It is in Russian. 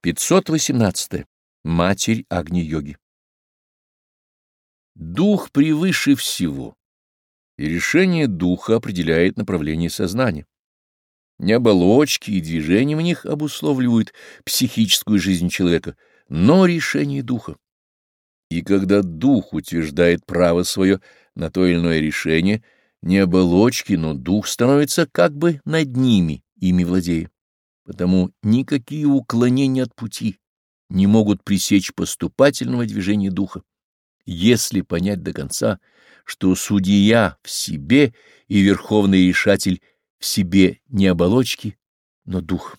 518. Матерь Агни-йоги. Дух превыше всего, и решение духа определяет направление сознания. Не оболочки и движения в них обусловливают психическую жизнь человека, но решение духа. И когда дух утверждает право свое на то или иное решение, не оболочки, но дух становится как бы над ними, ими владея потому никакие уклонения от пути не могут пресечь поступательного движения духа, если понять до конца, что судья в себе и верховный решатель в себе не оболочки, но дух.